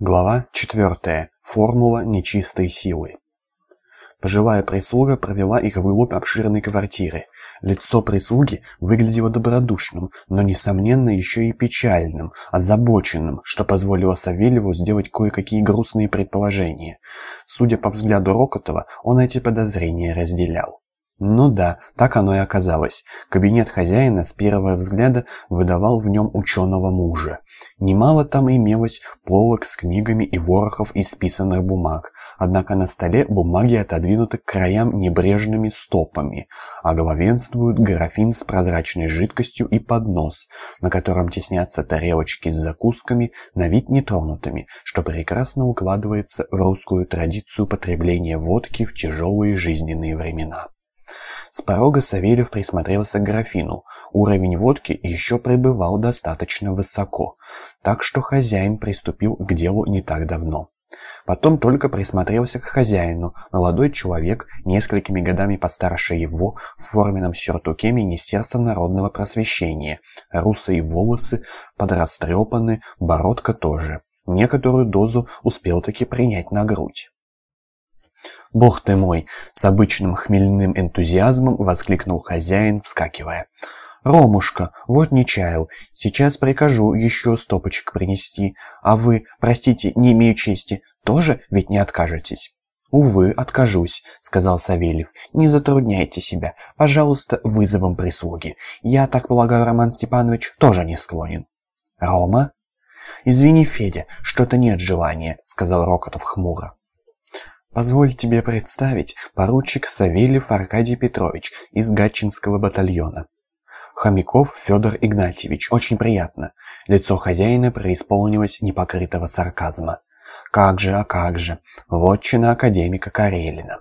Глава 4. Формула нечистой силы. Пожилая прислуга провела их вглубь обширной квартиры. Лицо прислуги выглядело добродушным, но, несомненно, еще и печальным, озабоченным, что позволило Савельеву сделать кое-какие грустные предположения. Судя по взгляду Рокотова, он эти подозрения разделял. Ну да, так оно и оказалось. Кабинет хозяина с первого взгляда выдавал в нем ученого мужа. Немало там имелось полок с книгами и ворохов исписанных бумаг, однако на столе бумаги отодвинуты к краям небрежными стопами, а главенствуют графин с прозрачной жидкостью и поднос, на котором теснятся тарелочки с закусками, на вид нетронутыми, что прекрасно укладывается в русскую традицию потребления водки в тяжелые жизненные времена. С порога Савельев присмотрелся к графину. Уровень водки еще пребывал достаточно высоко, так что хозяин приступил к делу не так давно. Потом только присмотрелся к хозяину, молодой человек, несколькими годами постарше его, в форменном сюртуке Министерства народного просвещения. Русые волосы подрастрепаны, бородка тоже. Некоторую дозу успел таки принять на грудь. «Бог ты мой!» — с обычным хмельным энтузиазмом воскликнул хозяин, вскакивая. «Ромушка, вот не чаял. Сейчас прикажу еще стопочек принести. А вы, простите, не имею чести, тоже ведь не откажетесь?» «Увы, откажусь», — сказал Савельев. «Не затрудняйте себя. Пожалуйста, вызовом прислуги. Я, так полагаю, Роман Степанович тоже не склонен». «Рома?» «Извини, Федя, что-то нет желания», — сказал Рокотов хмуро. Позволь тебе представить поручик Савельев Аркадий Петрович из Гатчинского батальона. Хомяков Федор Игнатьевич, очень приятно. Лицо хозяина преисполнилось непокрытого сарказма. Как же, а как же, вотчина академика Карелина.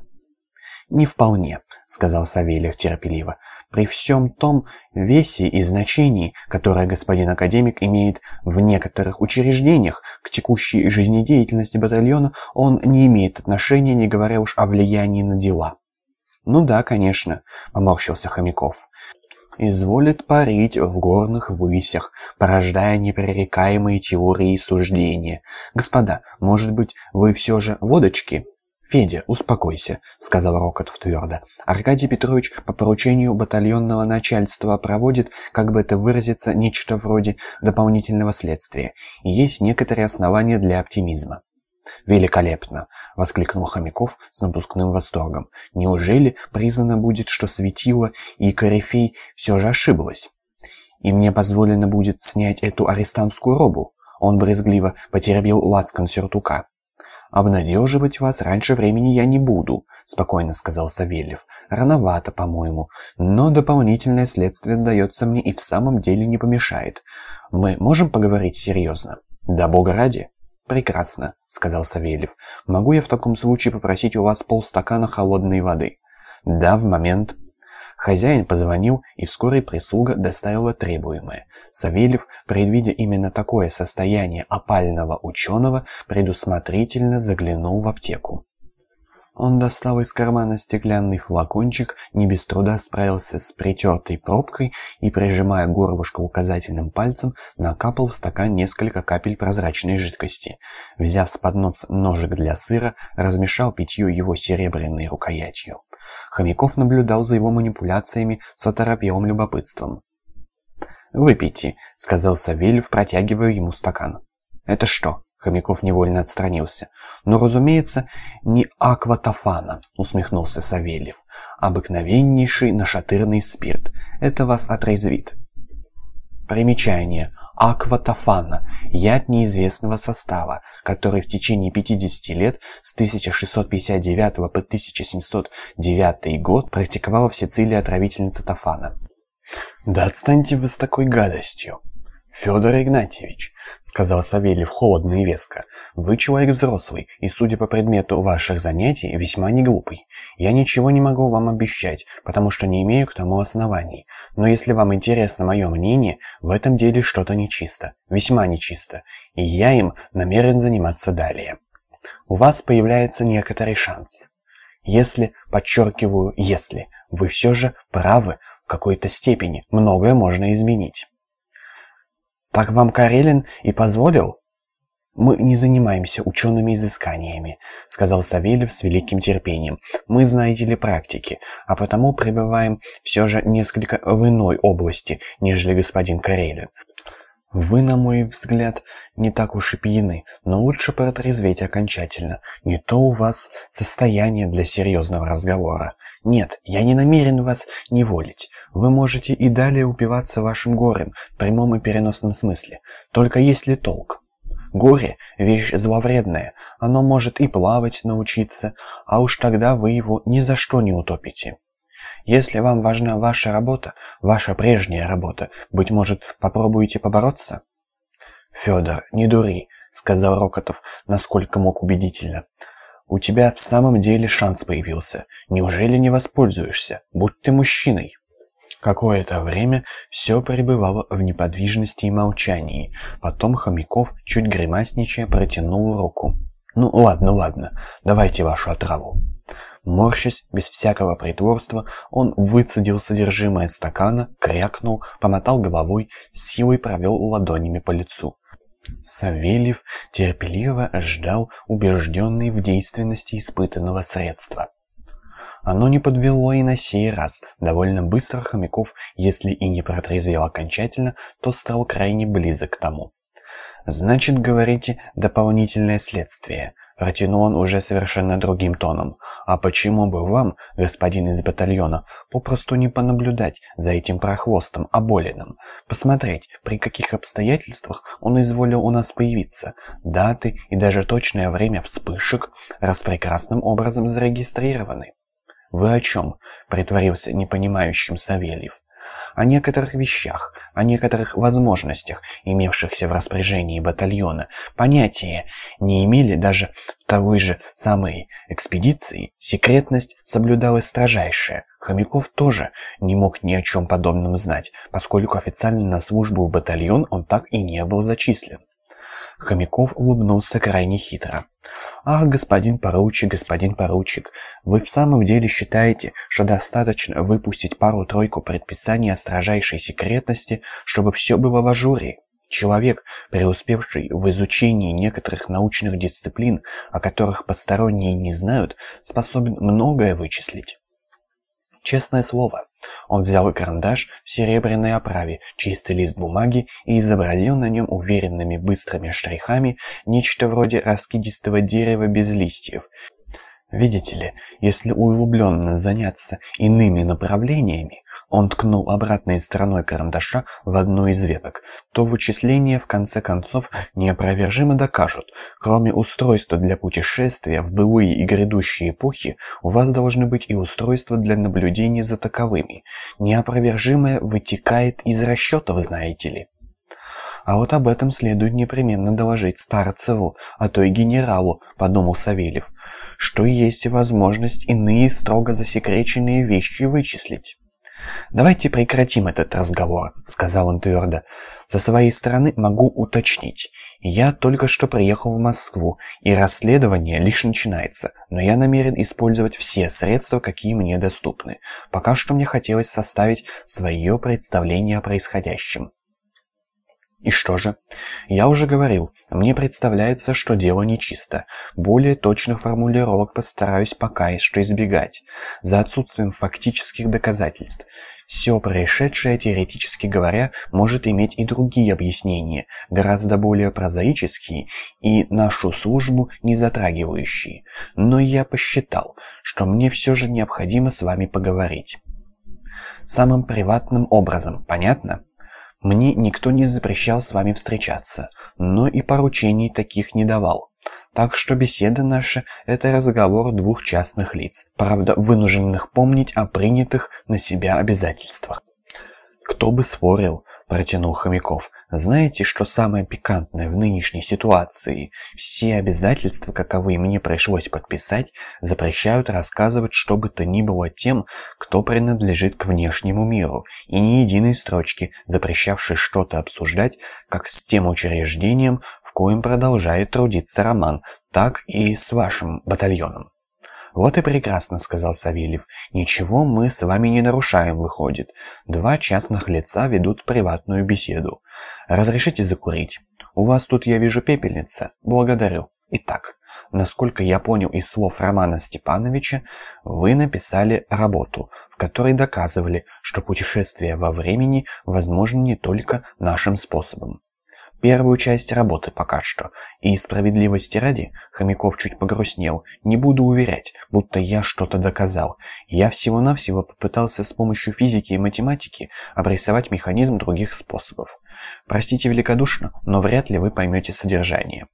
«Не вполне», — сказал Савельев терпеливо. «При всем том весе и значении, которое господин академик имеет в некоторых учреждениях, к текущей жизнедеятельности батальона он не имеет отношения, не говоря уж о влиянии на дела». «Ну да, конечно», — поморщился Хомяков. «Изволит парить в горных высях, порождая непререкаемые теории и суждения. Господа, может быть, вы все же водочки?» «Федя, успокойся», — сказал Рокотов твердо. «Аркадий Петрович по поручению батальонного начальства проводит, как бы это выразиться, нечто вроде дополнительного следствия. И есть некоторые основания для оптимизма». «Великолепно!» — воскликнул Хомяков с напускным восторгом. «Неужели признано будет, что светило и корифей все же ошиблась? И мне позволено будет снять эту арестантскую робу?» Он брезгливо потеребил лацкан сюртука. «Обнадеживать вас раньше времени я не буду», — спокойно сказал Савельев. «Рановато, по-моему, но дополнительное следствие, сдается мне, и в самом деле не помешает. Мы можем поговорить серьезно?» «Да бога ради!» «Прекрасно», — сказал Савельев. «Могу я в таком случае попросить у вас полстакана холодной воды?» «Да, в момент», Хозяин позвонил, и вскоре прислуга доставила требуемое. Савельев, предвидя именно такое состояние опального ученого, предусмотрительно заглянул в аптеку. Он достал из кармана стеклянный флакончик, не без труда справился с притертой пробкой и, прижимая горлышко указательным пальцем, накапал в стакан несколько капель прозрачной жидкости. Взяв с поднос ножик для сыра, размешал питью его серебряной рукоятью. Хомяков наблюдал за его манипуляциями с оторопелым любопытством. «Выпейте», — сказал Савельев, протягивая ему стакан. «Это что?» — Хомяков невольно отстранился. «Ну, разумеется, не акватофана», — усмехнулся Савельев. «Обыкновеннейший нашатырный спирт. Это вас отрезвит». Примечание акватофана, яд неизвестного состава, который в течение 50 лет с 1659 по 1709 год практиковала в Сицилии отравительница Тофана. «Да отстаньте вы с такой гадостью!» «Федор Игнатьевич», — сказал Савельев холодно и веско, — «вы человек взрослый и, судя по предмету ваших занятий, весьма не глупый. Я ничего не могу вам обещать, потому что не имею к тому оснований. Но если вам интересно мое мнение, в этом деле что-то нечисто, весьма нечисто, и я им намерен заниматься далее. У вас появляется некоторый шанс. Если, подчеркиваю, если, вы все же правы в какой-то степени, многое можно изменить». «Так вам Карелин и позволил?» «Мы не занимаемся учеными изысканиями», — сказал Савельев с великим терпением. «Мы, знаете ли, практики, а потому пребываем все же несколько в иной области, нежели господин Карелин. Вы, на мой взгляд, не так уж и пьяны, но лучше протрезветь окончательно. Не то у вас состояние для серьезного разговора. Нет, я не намерен вас неволить. Вы можете и далее упиваться вашим горем, в прямом и переносном смысле. Только есть ли толк? Горе – вещь зловредная, оно может и плавать научиться, а уж тогда вы его ни за что не утопите. Если вам важна ваша работа, ваша прежняя работа, быть может, попробуете побороться? Федор, не дури, сказал Рокотов, насколько мог убедительно. У тебя в самом деле шанс появился. Неужели не воспользуешься? Будь ты мужчиной. Какое-то время все пребывало в неподвижности и молчании. Потом Хомяков, чуть гримасничая, протянул руку. «Ну ладно, ладно, давайте вашу отраву». Морщась, без всякого притворства, он выцедил содержимое стакана, крякнул, помотал головой, силой провел ладонями по лицу. Савельев терпеливо ждал, убежденный в действенности испытанного средства. Оно не подвело и на сей раз. Довольно быстро Хомяков, если и не протрезвел окончательно, то стал крайне близок к тому. «Значит, говорите, дополнительное следствие», — протянул он уже совершенно другим тоном. «А почему бы вам, господин из батальона, попросту не понаблюдать за этим прохвостом оболенным? Посмотреть, при каких обстоятельствах он изволил у нас появиться, даты и даже точное время вспышек распрекрасным образом зарегистрированы». «Вы о чем?» — притворился непонимающим Савельев. «О некоторых вещах, о некоторых возможностях, имевшихся в распоряжении батальона. Понятия не имели даже в той же самой экспедиции. Секретность соблюдалась строжайшая. Хомяков тоже не мог ни о чем подобном знать, поскольку официально на службу в батальон он так и не был зачислен. Хомяков улыбнулся крайне хитро. «Ах, господин поручик, господин поручик, вы в самом деле считаете, что достаточно выпустить пару-тройку предписаний о строжайшей секретности, чтобы все было в ажуре?» Человек, преуспевший в изучении некоторых научных дисциплин, о которых посторонние не знают, способен многое вычислить. Честное слово. Он взял карандаш в серебряной оправе, чистый лист бумаги и изобразил на нем уверенными быстрыми штрихами нечто вроде раскидистого дерева без листьев, Видите ли, если углубленно заняться иными направлениями, он ткнул обратной стороной карандаша в одну из веток, то вычисления в конце концов неопровержимо докажут, кроме устройства для путешествия в былые и грядущие эпохи, у вас должны быть и устройства для наблюдения за таковыми. Неопровержимое вытекает из расчетов, знаете ли. А вот об этом следует непременно доложить Старцеву, а то и генералу, подумал Савельев, что есть возможность иные строго засекреченные вещи вычислить. «Давайте прекратим этот разговор», — сказал он твердо. «Со своей стороны могу уточнить. Я только что приехал в Москву, и расследование лишь начинается, но я намерен использовать все средства, какие мне доступны. Пока что мне хотелось составить свое представление о происходящем». И что же? Я уже говорил, мне представляется, что дело нечисто. Более точных формулировок постараюсь пока что избегать. За отсутствием фактических доказательств. Все происшедшее, теоретически говоря, может иметь и другие объяснения, гораздо более прозаические и нашу службу не затрагивающие. Но я посчитал, что мне все же необходимо с вами поговорить. Самым приватным образом, понятно? Мне никто не запрещал с вами встречаться, но и поручений таких не давал. Так что беседа наша – это разговор двух частных лиц, правда вынужденных помнить о принятых на себя обязательствах. Кто бы спорил, протянул Хомяков. Знаете, что самое пикантное в нынешней ситуации? Все обязательства, каковые мне пришлось подписать, запрещают рассказывать что бы то ни было тем, кто принадлежит к внешнему миру, и ни единой строчки, запрещавшей что-то обсуждать, как с тем учреждением, в коем продолжает трудиться Роман, так и с вашим батальоном. «Вот и прекрасно», — сказал Савельев. «Ничего мы с вами не нарушаем, выходит. Два частных лица ведут приватную беседу. Разрешите закурить?» У вас тут, я вижу, пепельница. Благодарю. Итак, насколько я понял из слов Романа Степановича, вы написали работу, в которой доказывали, что путешествие во времени возможно не только нашим способом. Первую часть работы пока что. И справедливости ради, Хомяков чуть погрустнел, не буду уверять, будто я что-то доказал. Я всего-навсего попытался с помощью физики и математики обрисовать механизм других способов. Простите великодушно, но вряд ли вы поймете содержание.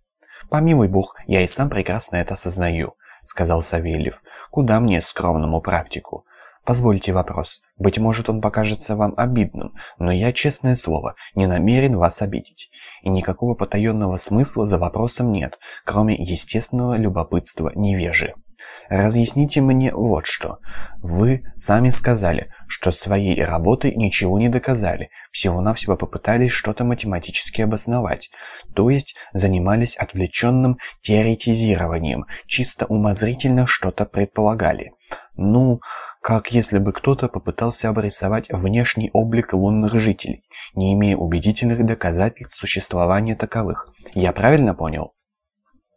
«Помилуй бог, я и сам прекрасно это осознаю», — сказал Савельев. «Куда мне, скромному практику? Позвольте вопрос. Быть может, он покажется вам обидным, но я, честное слово, не намерен вас обидеть. И никакого потаенного смысла за вопросом нет, кроме естественного любопытства невежи. Разъясните мне вот что. Вы сами сказали, что своей работой ничего не доказали, всего-навсего попытались что-то математически обосновать, то есть занимались отвлеченным теоретизированием, чисто умозрительно что-то предполагали. Ну, как если бы кто-то попытался обрисовать внешний облик лунных жителей, не имея убедительных доказательств существования таковых. Я правильно понял?